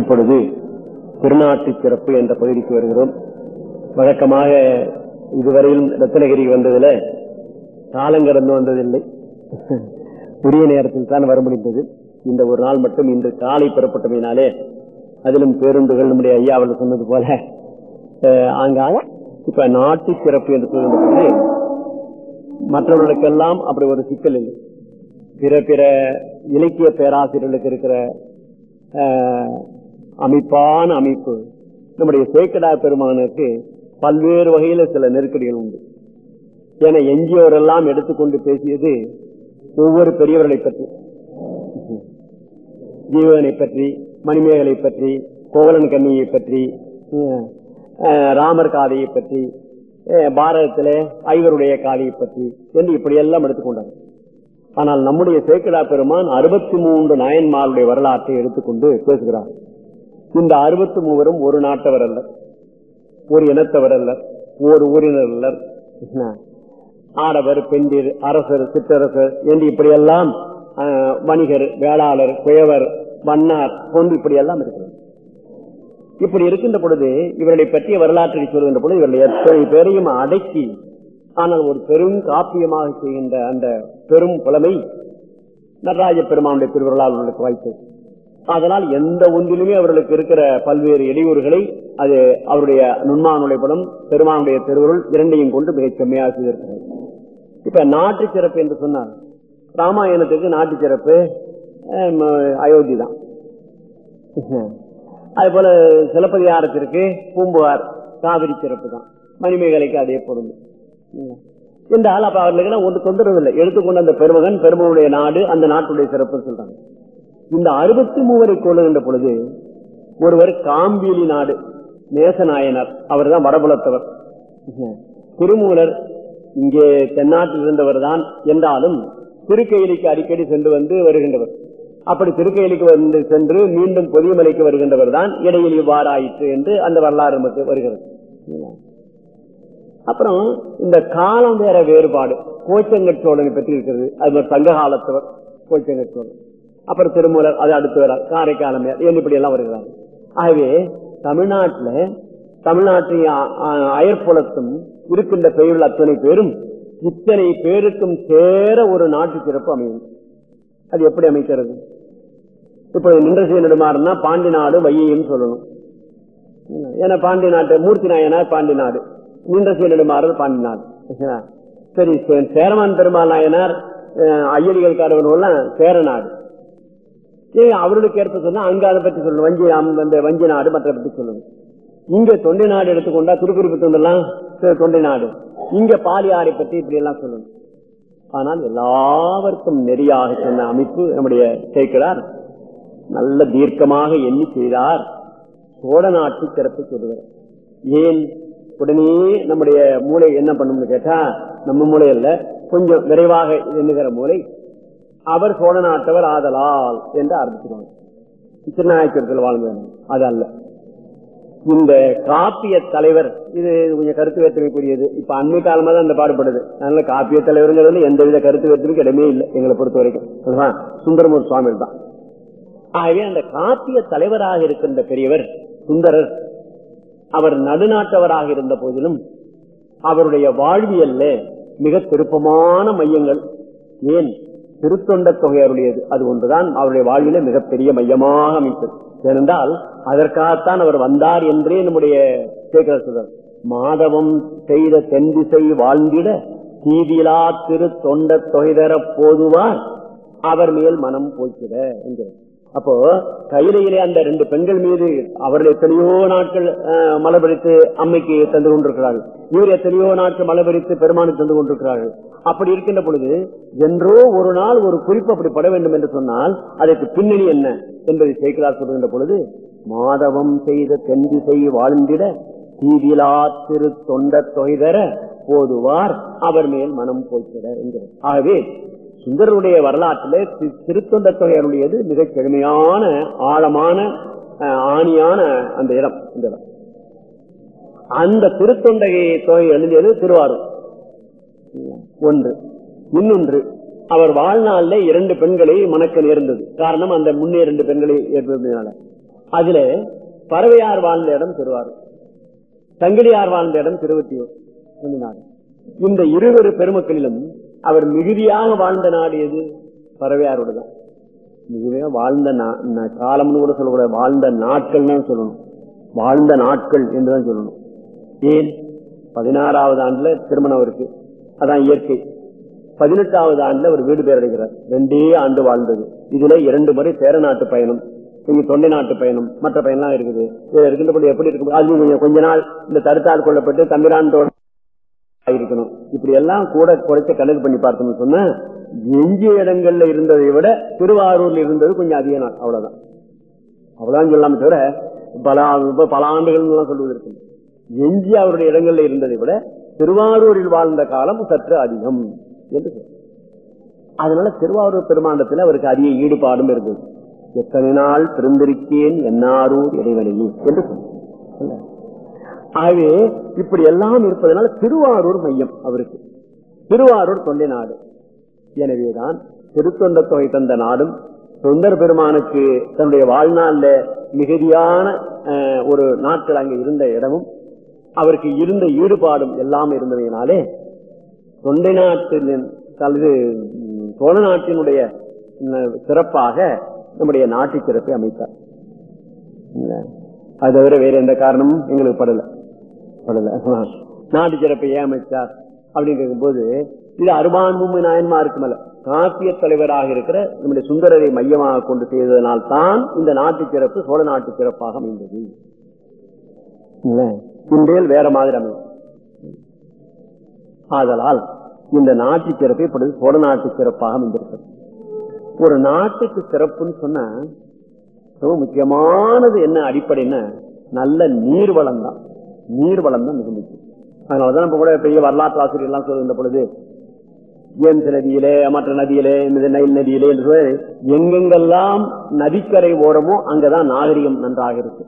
இப்பொழுது திருநாட்டு சிறப்பு என்ற பகுதிக்கு வருகிறோம். வழக்கமாக இதுவரையிலும் ரத்னகிரி வந்ததில் காலங்கிறந்து வந்ததில்லை. உரிய நேரத்தில் தான் வர முடிந்தது. இந்த ஒரு நாள் மட்டும் இன்று காலை பெறப்பட்டமையினாலே அதிலும் பேருந்துகள் நம்முடைய ஐயா அவர்கள் சொன்னது போல ஆங்காக இப்ப நாட்டு சிறப்பு என்று சொல்லும்போது மற்றவர்களுக்கெல்லாம் அப்படி ஒரு சிக்கல் இல்லை. பிற பிற இலக்கிய பேராசிரியர்களுக்கு இருக்கிற அமைப்பான அமைப்பு. நம்முடைய சேக்கடா பெருமானுக்கு பல்வேறு வகையில சில நெருக்கடிகள் உண்டு. என எஞ்சியோர் எல்லாம் எடுத்துக்கொண்டு பேசியது ஒவ்வொரு பெரியவர்களை பற்றி. ஜீவனை பற்றி மணிமேகலை பற்றி கோவலன் கண்ணியை பற்றி ராமர் காதையை பற்றி பாரதத்திலே ஐவருடைய காதையை பற்றி என்று இப்படி எல்லாம் எடுத்துக்கொண்டார் ஆனால் நம்முடைய சேக்கடா பெருமான் அறுபத்தி மூன்று நாயன்மாருடைய வரலாற்றை எடுத்துக்கொண்டு பேசுகிறார். இந்த அறுபத்தி மூவரும் ஒரு நாட்டவர் அல்ல ஒரு இனத்தவர் அல்ல ஒரு ஊரினர் அல்லர். ஆடவர் பெண்டிர் அரசர் சிற்றரசர் என்று இப்படியெல்லாம் வணிகர் வேளாளர் குயவர் மன்னார் போன்று இப்படியெல்லாம் இருக்கிறது இப்படி இருக்கின்ற பொழுது இவர்களை பற்றிய வரலாற்றை சொல்கின்ற பொழுது இவர்கள் எத்தனை பேரையும் அடக்கி ஆனால் ஒரு பெரும் காப்பியமாக செய்கின்ற அந்த பெரும் புலமை நடராஜ பெருமானுடைய திருவிழாவில் அவர்களுக்கு வாய்ப்பு அதனால் எந்த ஒன்றிலுமே அவர்களுக்கு இருக்கிற பல்வேறு இடையூறுகளை அது அவருடைய நுண்மானுடைய படம் பெருமானுடைய திருவருள் இரண்டையும் கொண்டு மிகச் செம்மையாக செய்திருக்கிறது. இப்ப நாட்டு சிறப்பு என்று சொன்னார் ராமாயணத்துக்கு நாட்டு சிறப்பு அயோத்தி தான். அது போல சிலப்பதிகாரத்திற்கு பூம்புவார் காவிரி சிறப்பு தான். மணிமேகலைக்கு அதே பொருள். என்றால் அப்ப அவர்களுக்கு ஒன்று தொந்தரவு இல்லை. எடுத்துக்கொண்ட அந்த பெருமகன் பெருமனுடைய நாடு அந்த நாட்டுடைய சிறப்பு சொல்றாங்க. இந்த அறுபத்தி மூவரை கொள்ளுகின்ற பொழுது ஒருவர் காம்பியலி நாடு நேசநாயனர் அவர் தான் வடபுலத்தவர். திருமூலர் இங்கே தென்னாட்டில் இருந்தவர் தான் என்றாலும் திருக்கையிலிக்கு அடிக்கடி சென்று வந்து வருகின்றவர். அப்படி திருக்கையிலிக்கு வந்து சென்று மீண்டும் பொதியமலைக்கு வருகின்றவர் தான் இடையில் இவ்வாறு ஆயிற்று என்று அந்த வரலாறு நமக்கு வருகிறது. அப்புறம் இந்த காலம் வேற வேறுபாடு. கோச்சங்கச்சோழனை பற்றி இருக்கிறது. அது மாதிரி சங்க காலத்தவர் கோச்சங்கச்சோழன் அப்புறம் திருமூலர் அது அடுத்து வர காரைக்காலம் இப்படி எல்லாம் வருகிறாங்க. ஆகவே தமிழ்நாட்டில் தமிழ்நாட்டின் அயற்புலத்தும் இருக்கின்ற பெயர்கள் அத்தனை பேரும் இத்தனை பேருக்கும் சேர ஒரு நாட்டு சிறப்பு அமையும். அது எப்படி அமைக்கிறது? இப்ப நின்றசை நெடுமாறுனா பாண்டி நாடு வையையும் சொல்லணும். ஏன்னா பாண்டி நாட்டு மூர்த்தி நாயனார் பாண்டி நாடு. நின்றசை நெடுமாறு பாண்டி நாடு. சரி சேரமான் பெருமாள் நாயனார் ஐயடிகள் காரவர்கள் சேர நாடு. அவர்களுக்கு ஏற்ப சொன்னா அங்க அதை பற்றி சொல்லணும் வஞ்சி அந்த வஞ்சி நாடு மற்ற பற்றி சொல்லணும் இங்க தொண்டை நாடு எடுத்துக்கொண்டா திருக்குறிப்பு தொண்டெல்லாம் தொண்டை நாடு. இங்க பாலியாரை பற்றி இப்படி எல்லாம் சொல்லணும் ஆனால் எல்லாவருக்கும் நெறியாக சொன்ன அமைப்பு நம்முடைய சேர்க்கிறார் நல்ல தீர்க்கமாக எண்ணி செய்தார். சோழ நாட்டு சிறப்பு சொல்லுகிறார். ஏன்? உடனே நம்முடைய மூளை என்ன பண்ணும்னு கேட்டா நம்ம மூளை அல்ல கொஞ்சம் விரைவாக எண்ணுகிற மூளை அவர் சோழ நாட்டவர் ஆதலால் என்று ஆரம்பிச்சிருவாங்க திருநாயக்கத்தில் வாழ்ந்தவர் அது அல்ல. இந்த காப்பிய தலைவர் இது கொஞ்சம் கருத்து வேற்றுமைக்குரியது. இப்ப அண்மை காலமா தான் அந்த பாடுபடுது அதனால காப்பிய தலைவருங்கிறது எந்தவித கருத்து வேற்றுமைக்கு இடமே இல்லை எங்களை பொறுத்த வரைக்கும். சுந்தரமூர் சுவாமி தான். ஆகவே அந்த காப்பிய தலைவராக இருக்கின்ற பெரியவர் சுந்தரர் அவர் நடுநாட்டவராக இருந்த போதிலும் அவருடைய வாழ்வியல்ல மிக திருப்பமான மையங்கள். ஏன்? திருத்தொண்ட தொகையருடையது. அது ஒன்றுதான் அவருடைய வாழ்வில மிகப்பெரிய மையமாக அமைத்தது. ஏனென்றால் அதற்காகத்தான் அவர் வந்தார் என்றே நம்முடைய சேகர் சொல்றார். மாதவம் செய்த தென்திசை வாழ்ந்திட தீதிலா திரு தொண்ட தொகைதர போதுவார். அவர் மேல் மனம் போய்க்கிட என்கிறார். அப்போ கையிலையிலே அந்த ரெண்டு பெண்கள் மீது அவர்கள் எத்தனையோ நாட்கள் மலபடித்து அம்மைக்கு தந்து கொண்டிருக்கிறார்கள். இவர் எத்தனையோ நாட்கள் மலபடித்து பெருமானு தந்து கொண்டிருக்கிறார்கள். அப்படி இருக்கின்ற பொழுது என்றோ ஒரு நாள் ஒரு குறிப்பு அப்படி பட வேண்டும் என்று சொன்னால் அதற்கு பின்னணி என்ன என்பதை சேர்க்கிறார் சொல்கின்ற பொழுது மாதவம் செய்த தென்திசை வாழ்ந்திட தீவிலா திரு தொண்ட தொகைதர போதுவார் அவர் மேல் மனம் போய்க்கிற என்கிறார். ஆகவே சுந்தருடைய வரலாற்றிலே திருத்தொண்ட தொகையருடையது மிகச் செழுமையான ஆழமான ஆணியான அந்த இடம் இந்த இடம். அந்த திருத்தொண்டகை தொகை எழுதியது திருவாரூர். ஒன்று. இன்னொன்று அவர் வாழ்நாளில் இரண்டு பெண்களை மணக்க நேர்ந்தது. காரணம் அந்த முன்னே இரண்டு பெண்களை ஏற்படுத்தினால அதுல பறவையார் வாழ்ந்த இடம் திருவாரூர். சங்கிலியார் வாழ்ந்த இடம் திருவத்தியூர் இந்த இருவரு பெருமக்களிலும் அவர் மிகுதியாக வாழ்ந்த நாடு எது? பறவையாரோடு தான். மிகுதியாக வாழ்ந்த காலம்னு கூட சொல்லக்கூடாது. வாழ்ந்த நாட்கள் தான் சொல்லணும். வாழ்ந்த நாட்கள் என்றுதான் சொல்லணும். ஏன்? பதினாறாவது ஆண்டுல திருமணம் இருக்கு அதான் இயற்கை. பதினெட்டாவது ஆண்டுல ஒரு வீடு பேர் அடைகிறார் ரெண்டே ஆண்டு வாழ்ந்தது. இதுல இரண்டு முறை சேர நாட்டு பயணம் இங்க தொண்டை நாட்டு பயணம் மற்ற பயணம்லாம் இருக்குது. இது எப்படி இருக்கும்? அது கொஞ்சம் கொஞ்ச நாள் இந்த தடுத்தால் கொள்ளப்பட்டு தம்பிரான்தோட இருக்கணும் இப்படி எல்லாம் கூட குறைச்ச கணக்கு பண்ணி பார்த்தோம்னு சொன்னா எஞ்சிய இடங்கள்ல இருந்ததை விட திருவாரூர்ல இருந்தது கொஞ்சம் அதிக நாள். அவ்வளவுதான். அவ்வளவுதான் சொல்லாம தவிர பல பல ஆண்டுகள் சொல்வது இருக்கு. எஞ்சி அவருடைய இடங்கள்ல இருந்ததை விட திருவாரூரில் வாழ்ந்த காலம் சற்று அதிகம் என்று அதனால திருவாரூர் பெருமாண்டத்தில் அவருக்கு அதிக ஈடுபாடும் இருந்தது. எத்தனை நாள் திருந்திருக்கேன் என்னாரூர் இடைவெளியில் என்று சொன்ன ஆகவே இப்படி எல்லாம் இருப்பதனால திருவாரூர் மையம் அவருக்கு. திருவாரூர் தொண்டை நாடு. எனவேதான் திருத்தொண்ட தொகை தந்த நாடும் தொண்டர் பெருமானுக்கு தன்னுடைய வாழ்நாள்ல மிகுதியான ஒரு நாட்கள் அங்கே இருந்த இடமும் அவருக்கு இருந்த ஈடுபாடும் எல்லாம் இருந்ததுனாலே தொண்டை நாட்டின் அல்லது சோழ நாட்டினுடைய சிறப்பாக நம்முடைய நாட்டு சிறப்பை அமைத்தார். அது தவிர வேற எந்த காரணமும் எங்களுக்கு படல. படல நாட்டு சிறப்பை ஏன் அப்படின்னு போது இது நாயன்மா நாயன்மாருக்கு மேல காப்பிய தலைவராக இருக்கிற நம்முடைய சுந்தரரை மையமாக கொண்டு செய்ததனால் தான் இந்த நாட்டு சிறப்பு சோழ நாட்டு சிறப்பாக அமைந்தது இன்றையில் வேற மாதிரி அமையும். ஆதலால் இந்த நாட்டு சிறப்பை இப்பொழுது சோழ நாட்டு சிறப்பாக அமைந்திருக்கிறது. ஒரு நாட்டுக்கு சிறப்புன்னு சொன்ன ரொம்ப முக்கியமானது என்ன அடிப்படைன்னா நல்ல நீர் வளம் தான். நீர் வளம் தான் மிகுந்துச்சு அதனாலதான் நம்ம கூட பெரிய வரலாற்று ஆசிரியர் எல்லாம் சொல்லுகின்ற பொழுது ஏம்ஸ் நதியிலே மற்ற நதியிலே நைல் நதியிலே என்று சொல்லி எங்கெங்கெல்லாம் நதிக்கரை ஓரமோ அங்கதான் நாகரிகம் நன்றாக இருக்கு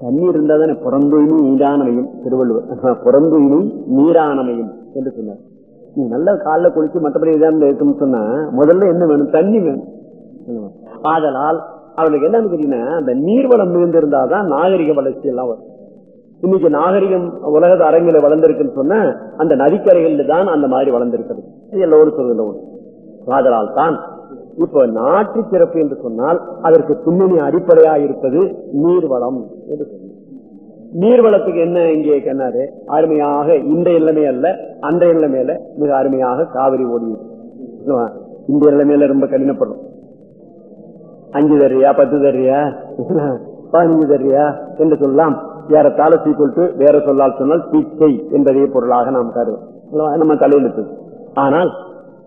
தண்ணீர் இருந்தா தானே புறந்தூய்மை நீரானமையும் திருவள்ளுவர். புறந்தூய்மை நீரானமையும் என்று சொன்னார். நீ நல்ல காலில் குளிச்சு மற்றபடி இதான் இருக்குன்னு சொன்னா முதல்ல என்ன வேணும்? தண்ணி வேணும். ஆதலால் அவனுக்கு என்னன்னு கேட்டீங்கன்னா அந்த நீர்வளம் மிகுந்திருந்தாதான் நாகரிக வளர்ச்சி எல்லாம் வரும். இன்னைக்கு நாகரிகம் உலக அரங்கில வளர்ந்திருக்குன்னு சொன்ன அந்த நதிக்கரைகளில் தான் அந்த மாதிரி வளர்ந்திருக்கிறது. எல்லோரும் சொல்லுகிற ஒன்று ஆதலால் தான் இப்ப நாட்டு சிறப்பு என்று சொன்னால் அதற்கு பின்னணி அடிப்படையாக இருப்பது நீர்வளம் என்று சொல்லி நீர்வளத்துக்கு என்ன இங்கே கண்ணாரு அருமையாக இந்த இளமே அல்ல அந்த இளமையில மிக அருமையாக காவிரி ஓடி இந்த இளமையில ரொம்ப கடினப்படும் அஞ்சு தர்றியா பத்து தர்றியா? பதினஞ்சு தர்றியா? என்று சொல்லலாம். ஏறத்தாழ சீக்கிட்டு வேற சொல்லால் சொன்னால் தீச்சை என்பதே பொருளாக நாம் கருவோம் நம்ம தலையெழுத்து ஆனால்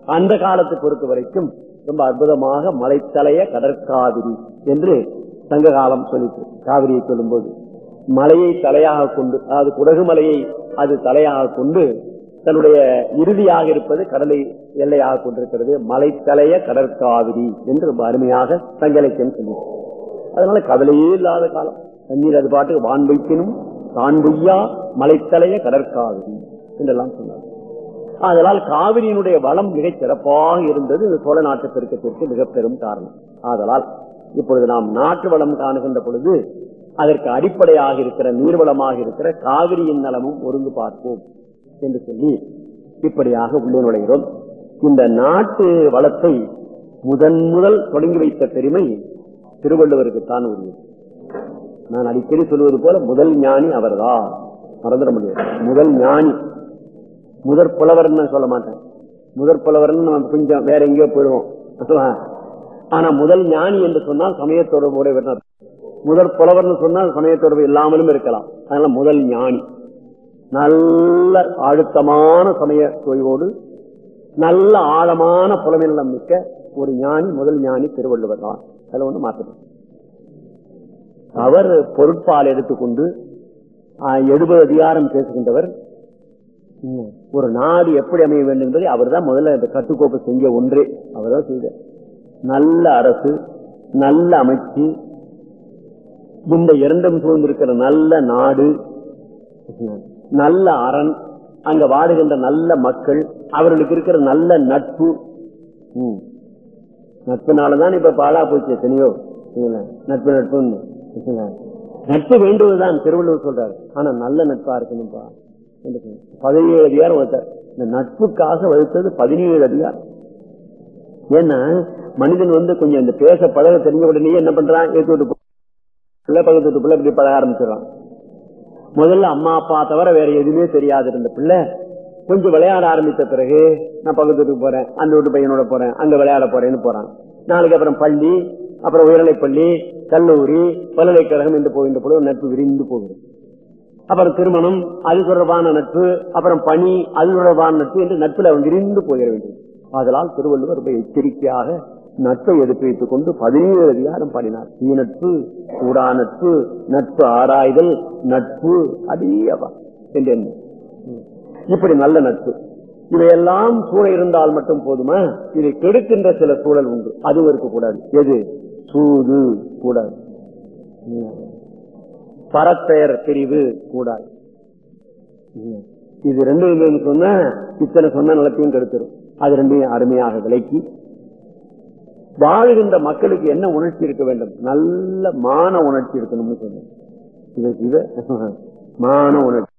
அந்த காலத்தை பொறுத்த வரைக்கும் ரொம்ப அற்புதமாக மலைத்தலைய கடற்காவிரி என்று சங்க காலம் சொல்லிட்டு காவிரியை சொல்லும் போது மலையை தலையாக கொண்டு அதாவது குடகு மலையை அது தலையாக கொண்டு தன்னுடைய இறுதியாக இருப்பது கடலை எல்லையாக கொண்டிருக்கிறது. மலைத்தலைய கடற்காவிரி என்று அருமையாக சங்கலைக்கன் சொல்லுவோம் அதனால கவலையே இல்லாத காலம். தண்ணீர் அது பாட்டுக்கு வான் வைக்கணும் தான் பொய்யா மலைத்தலைய கடற்காவிரி என்றெல்லாம் சொன்னார். அதனால் காவிரியினுடைய வளம் மிகச் சிறப்பாக இருந்தது. இந்த சோழ நாட்டு பெருக்கத்திற்கு மிக பெரும் காரணம். ஆதலால் இப்பொழுது நாம் நாட்டு வளம் காணுகின்ற பொழுது அதற்கு அடிப்படையாக இருக்கிற நீர்வளமாக இருக்கிற காவிரியின் நலமும் ஒருங்கு பார்ப்போம். என்று சொல்லி இப்படியாக உள்ளே நுழைகிறோம். இந்த நாட்டு வளத்தை முதன் முதல் தொடங்கி வைத்த பெருமை திருவள்ளுவருக்குத்தான் உரியது. நான் அடிக்கடி சொல்வது போல முதல் ஞானி அவர்தான். மறந்துட முடியாது. முதல் ஞானி. முதற் புலவர்னு சொல்ல மாட்டேன். முதற் புலவர்னு நம்ம கொஞ்சம் வேற எங்கேயோ போயிடுவோம். ஆனா முதல் ஞானி என்று சொன்னால் சமயத்தோட தொடர்பு முதற் புலவர்னு சொன்னால் சமயத்தோட இல்லாமலும் இருக்கலாம். அதனால முதல் ஞானி. நல்ல அழுத்தமான சமய தொய்வோடு நல்ல ஆழமான புலமைநலம் மிக்க ஒரு ஞானி முதல் ஞானி திருவள்ளுவர் தான். அதில் ஒன்று மாற்றம் அவர் பொருட்பால் எடுத்துக்கொண்டு எழுபது அதிகாரம் பேசுகின்றவர். ஒரு நாடு எப்படி அமைய வேண்டும் என்பதை அவர் தான் முதல்ல இந்த கட்டுக்கோப்பு செஞ்ச ஒன்றே. அவர் தான் செய்த நல்ல அரசு நல்ல அமைச்சு இந்த இரண்டும் சூழ்ந்திருக்கிற நல்ல நாடு. நல்ல அரண் அங்க வாடுகின்ற நல்ல மக்கள் அவர்களுக்கு இருக்கிற நல்ல நட்பு. நட்புனாலதான் இப்ப பாழா போச்சு எத்தனையோ. நட்பு நட்பு நட்புன்னு. நட்பு வேண்டுவதுதான் திருவள்ளுவர் சொல்றாரு. ஆனா நல்ல நட்பா இருக்கணும்பா. பதினேழு அதிகாரம் வகுத்தார் இந்த நட்புக்காக வகுத்தது பதினேழு அதிகாரம். ஏன்னா மனிதன் வந்து கொஞ்சம் இந்த பேச பழக தெரிஞ்ச உடனே என்ன பண்றான்? ஏற்று விட்டு பிள்ளை பக்கத்து வீட்டு பிள்ளை இப்படி பழக ஆரம்பிச்சிடறான். முதல்ல அம்மா அப்பா தவிர வேற எதுவுமே தெரியாது இருந்த பிள்ளை. கொஞ்சம் விளையாட ஆரம்பித்த பிறகு நான் பக்கத்து போறேன் அந்த வீட்டு பையனோட போறேன் அங்க விளையாட போறேன்னு போறான். நாளைக்கு அப்புறம் பள்ளி அப்புறம் உயர்நிலைப் பள்ளி கல்லூரி பல்கலைக்கழகம் என்று போகின்ற பொழுது நட்பு விரிந்து போகிறது அப்புறம் திருமணம் அது தொடர்பான நட்பு அப்புறம் பணி அது தொடர்பான நட்பு என்று நட்பில் அவன் விரிந்து போகிற வேண்டும். அதனால் திருவள்ளுவர் ரொம்ப எச்சரிக்கையாக நட்பை எடுத்து வைத்துக் கொண்டு பதினேழு அதிகாரம் பாடினார். தீ நட்பு கூடா நட்பு நட்பு ஆராய்தல் நட்பு அடியவா என்று இப்படி நல்ல நட்பு. இவையெல்லாம் சூழ இருந்தால் மட்டும் போதுமா? இதை கெடுக்கின்ற சில சூழல் உண்டு. அதுவும் இருக்கக்கூடாது. எது? சூது கூடாது. பரப்பெயர் பிரிவு கூடாது. இது ரெண்டு சொன்ன இத்தனை சொன்ன நிலத்தையும் கெடுத்துரும். அது ரெண்டையும் அருமையாக விலக்கி வாழ்கின்ற மக்களுக்கு என்ன உணர்ச்சி இருக்க வேண்டும்? நல்ல மான உணர்ச்சி இருக்கணும்னு சொன்னேன் இது இது மான உணர்ச்சி.